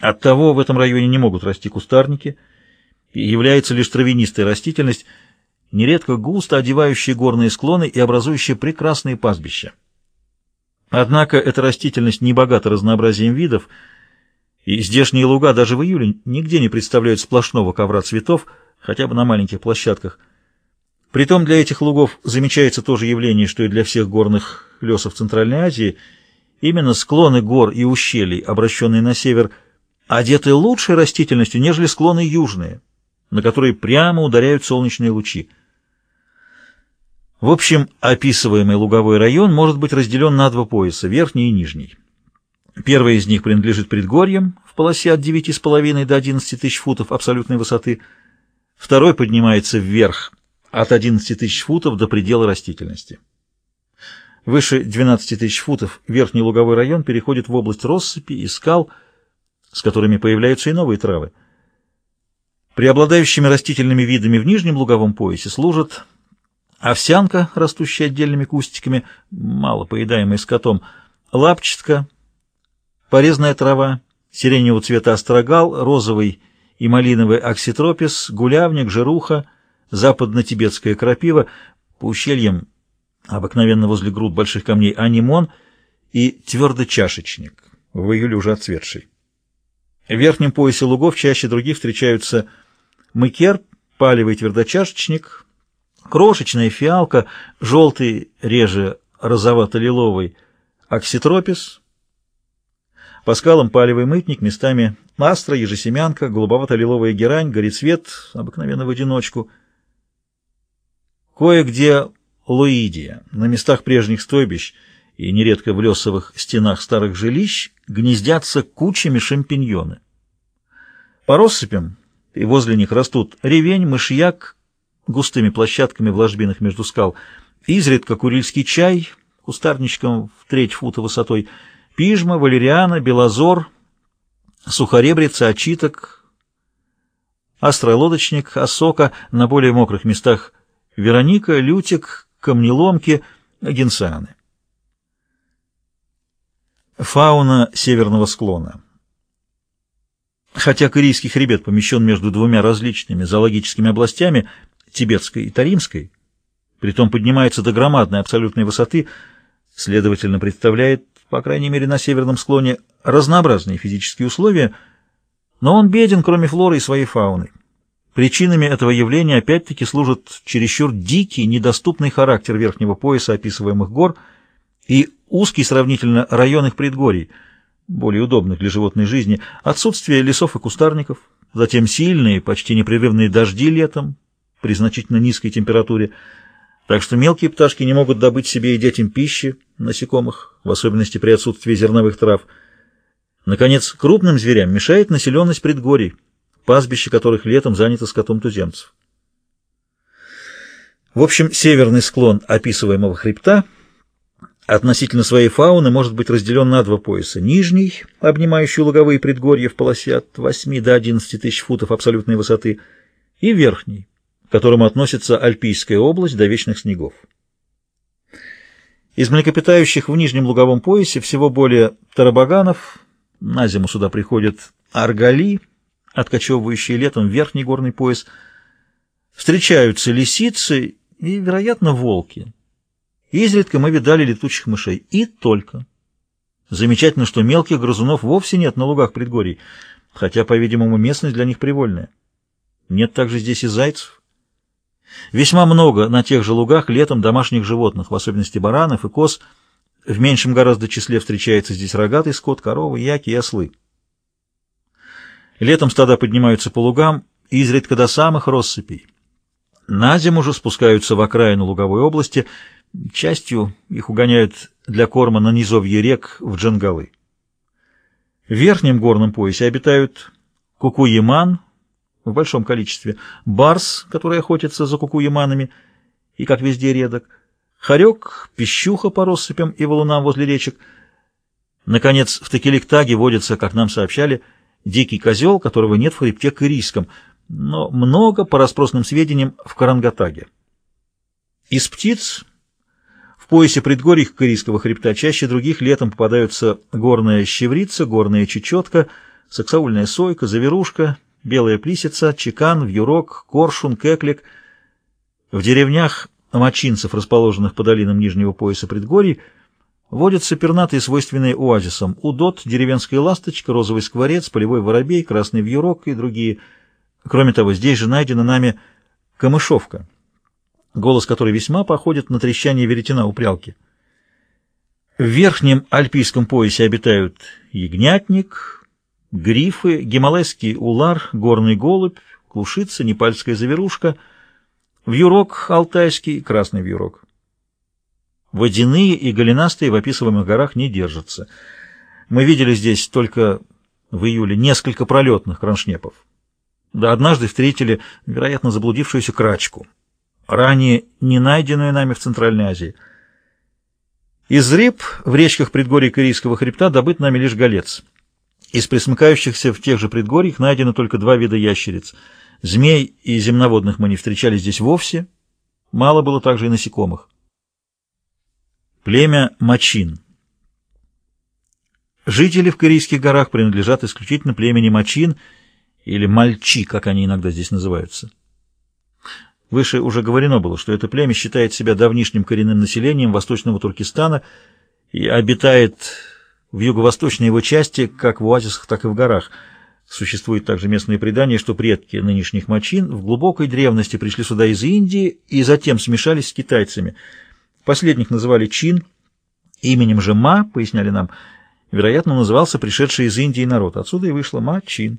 Оттого в этом районе не могут расти кустарники, и является лишь травянистая растительность, нередко густо одевающая горные склоны и образующая прекрасные пастбища. Однако эта растительность не богата разнообразием видов, и здешние луга даже в июле нигде не представляют сплошного ковра цветов, хотя бы на маленьких площадках. Притом для этих лугов замечается то же явление, что и для всех горных лесов Центральной Азии. Именно склоны гор и ущелий, обращенные на север, одеты лучшей растительностью, нежели склоны южные, на которые прямо ударяют солнечные лучи. В общем, описываемый луговой район может быть разделен на два пояса, верхний и нижний. Первый из них принадлежит предгорьям в полосе от 9,5 до 11 тысяч футов абсолютной высоты, второй поднимается вверх от 11 тысяч футов до предела растительности. Выше 12 тысяч футов верхний луговой район переходит в область россыпи и скал, с которыми появляются и новые травы. Преобладающими растительными видами в нижнем луговом поясе служат овсянка, растущая отдельными кустиками, мало поедаемая скотом, лапчатка, порезная трава, сиреневого цвета острогал, розовый и малиновый акситропис, гулявник, жируха, западно-тибетская крапива, по ущельям, обыкновенно возле груд больших камней, анимон и твердочашечник, в июле уже отцветший. В верхнем поясе лугов чаще других встречаются мыкер, палевый твердочашечник, крошечная фиалка, желтый, реже розовато-лиловый акситропис, по скалам палевый мытник, местами астра, ежесемянка, голубовато-лиловая герань, горецвет, обыкновенно в одиночку. Кое-где луидия, на местах прежних стойбищ и нередко в лесовых стенах старых жилищ гнездятся кучами шампиньоны. По россыпям и возле них растут ревень, мышьяк, густыми площадками в ложбинах между скал, изредка курильский чай, кустарничком в треть фута высотой, пижма, валериана, белозор, сухоребрица, очиток, остролодочник, осока, на более мокрых местах вероника, лютик, камнеломки, генсаны. Фауна северного склона. Хотя Корейский хребет помещен между двумя различными зоологическими областями, тибетской и таримской, притом поднимается до громадной абсолютной высоты, следовательно, представляет, по крайней мере на северном склоне, разнообразные физические условия, но он беден, кроме флоры и своей фауны. Причинами этого явления опять-таки служит чересчур дикий, недоступный характер верхнего пояса описываемых гор и узкий сравнительно район их предгорий, более удобных для животной жизни, отсутствие лесов и кустарников, затем сильные, почти непрерывные дожди летом при значительно низкой температуре, так что мелкие пташки не могут добыть себе и детям пищи, насекомых, в особенности при отсутствии зерновых трав. Наконец, крупным зверям мешает населенность предгорий, пастбище которых летом занято скотом туземцев. В общем, северный склон описываемого хребта относительно своей фауны может быть разделен на два пояса. Нижний, обнимающий луговые предгорья в полосе от 8 до 11 тысяч футов абсолютной высоты, и верхний, к которому относится Альпийская область до вечных снегов. Из млекопитающих в нижнем луговом поясе всего более тарабаганов, на зиму сюда приходят аргали, откачевывающие летом верхний горный пояс, встречаются лисицы и, вероятно, волки. Изредка мы видали летучих мышей. И только. Замечательно, что мелких грызунов вовсе нет на лугах предгорий, хотя, по-видимому, местность для них привольная. Нет также здесь и зайцев. Весьма много на тех же лугах летом домашних животных, в особенности баранов и коз. В меньшем гораздо числе встречается здесь рогатый скот, коровы, яки и ослы. Летом стада поднимаются по лугам, изредка до самых россыпей. На зиму же спускаются в окраину луговой области, частью их угоняют для корма на низовье рек в Джангалы. В верхнем горном поясе обитают кукуеман в большом количестве, барс, который охотится за кукуеманами и, как везде, редок, хорек, пищуха по россыпям и валунам возле речек. Наконец, в Текеликтаге водится, как нам сообщали, дикий козел, которого нет в хребте Кырийском, но много, по распросным сведениям, в Карангатаге. Из птиц поясе предгорий Кырийского хребта чаще других летом попадаются горная щеврица, горная чечетка, саксаульная сойка, заверушка, белая плисица, чекан, вьюрок, коршун, кеклик. В деревнях мочинцев, расположенных по долинам нижнего пояса предгорий, водятся пернатые, свойственные оазисам, удот, деревенская ласточка, розовый скворец, полевой воробей, красный вьюрок и другие. Кроме того, здесь же найдена нами камышовка, голос которой весьма походит на трещание веретена у прялки. В верхнем альпийском поясе обитают ягнятник, грифы, гималайский улар, горный голубь, клушица, непальская заверушка, вьюрок алтайский, красный вьюрок. Водяные и голенастые в описываемых горах не держатся. Мы видели здесь только в июле несколько пролетных кроншнепов. Да однажды встретили, вероятно, заблудившуюся крачку, ранее не найденную нами в Центральной Азии — из рыб в речках предгорий Корейского хребта добыт нами лишь голец. Из присмыкающихся в тех же предгорьях найдено только два вида ящериц. Змей и земноводных мы не встречали здесь вовсе. Мало было также и насекомых. Племя Мачин. Жители в Корейских горах принадлежат исключительно племени Мачин или Мальчи, как они иногда здесь называются. Выше уже говорено было, что это племя считает себя давнишним коренным населением восточного Туркестана и обитает в юго-восточной его части как в оазисах, так и в горах. Существует также местное предание, что предки нынешних мачин в глубокой древности пришли сюда из Индии и затем смешались с китайцами. Последних называли Чин, именем же Ма, поясняли нам, вероятно, назывался пришедший из Индии народ. Отсюда и вышло Ма-Чин.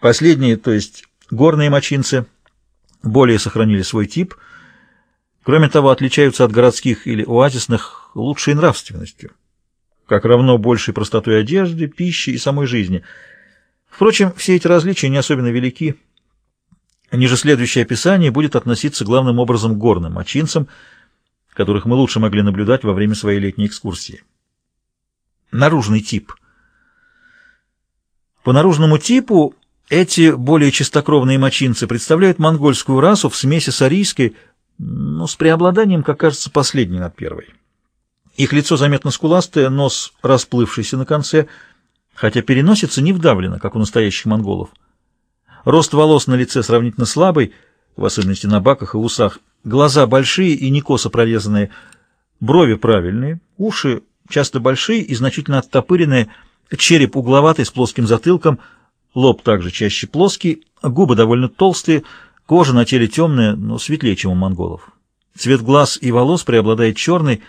Последние, то есть горные мочинцы, более сохранили свой тип, кроме того, отличаются от городских или оазисных лучшей нравственностью, как равно большей простотой одежды, пищи и самой жизни. Впрочем, все эти различия не особенно велики. Ниже следующее описание будет относиться главным образом к горным мочинцам, которых мы лучше могли наблюдать во время своей летней экскурсии. Наружный тип. По наружному типу эти более чистокровные мочинцы представляют монгольскую расу в смеси с арийской, но с преобладанием, как кажется, последней над первой. Их лицо заметно скуластое, нос расплывшийся на конце, хотя переносится не вдавлено, как у настоящих монголов. Рост волос на лице сравнительно слабый, в особенности на баках и усах, глаза большие и не косо прорезанные, брови правильные, уши часто большие и значительно оттопыренные, череп угловатый с плоским затылком – Лоб также чаще плоский, губы довольно толстые, кожа на теле темная, но светлее, чем у монголов. Цвет глаз и волос преобладает черный,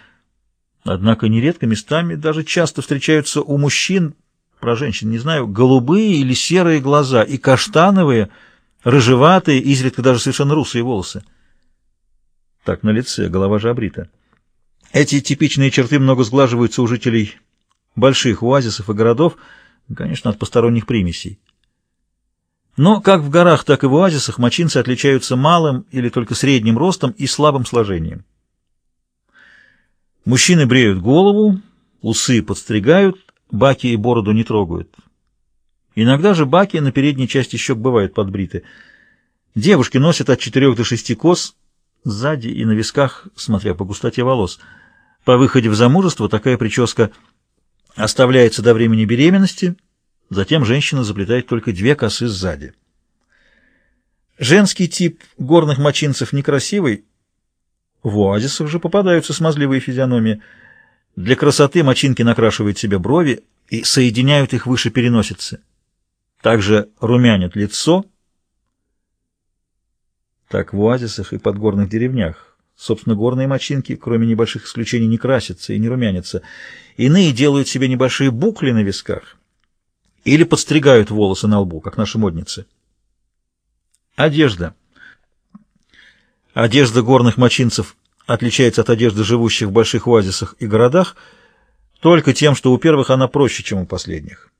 однако нередко местами даже часто встречаются у мужчин, про женщин не знаю, голубые или серые глаза и каштановые, рыжеватые, изредка даже совершенно русые волосы. Так, на лице, голова же обрита. Эти типичные черты много сглаживаются у жителей больших оазисов и городов, конечно, от посторонних примесей. Но как в горах, так и в оазисах мочинцы отличаются малым или только средним ростом и слабым сложением. Мужчины бреют голову, усы подстригают, баки и бороду не трогают. Иногда же баки на передней части щек бывают подбриты. Девушки носят от четырех до шести кос сзади и на висках, смотря по густоте волос. По выходе в замужество такая прическа оставляется до времени беременности – Затем женщина заплетает только две косы сзади. Женский тип горных мочинцев некрасивый. В оазисах же попадаются смазливые физиономии. Для красоты мочинки накрашивают себе брови и соединяют их выше переносицы. Также румянят лицо. Так в оазисах и подгорных деревнях. Собственно, горные мочинки, кроме небольших исключений, не красятся и не румянятся. Иные делают себе небольшие букли на висках или подстригают волосы на лбу, как наши модницы. Одежда. Одежда горных мочинцев отличается от одежды живущих в больших оазисах и городах только тем, что у первых она проще, чем у последних.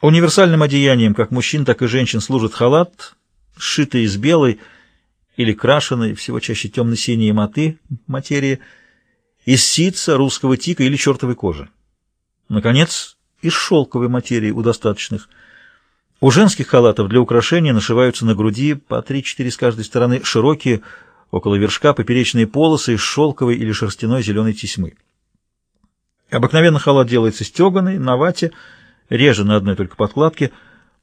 Универсальным одеянием как мужчин, так и женщин служит халат, сшитый из белой или крашеной, всего чаще темно-синие моты материи, из ситца, русского тика или чертовой кожи. Наконец, из шелковой материи у достаточных. У женских халатов для украшения нашиваются на груди по 3-4 с каждой стороны широкие, около вершка, поперечные полосы из шелковой или шерстяной зеленой тесьмы. Обыкновенно халат делается стеганый, на вате, реже на одной только подкладке,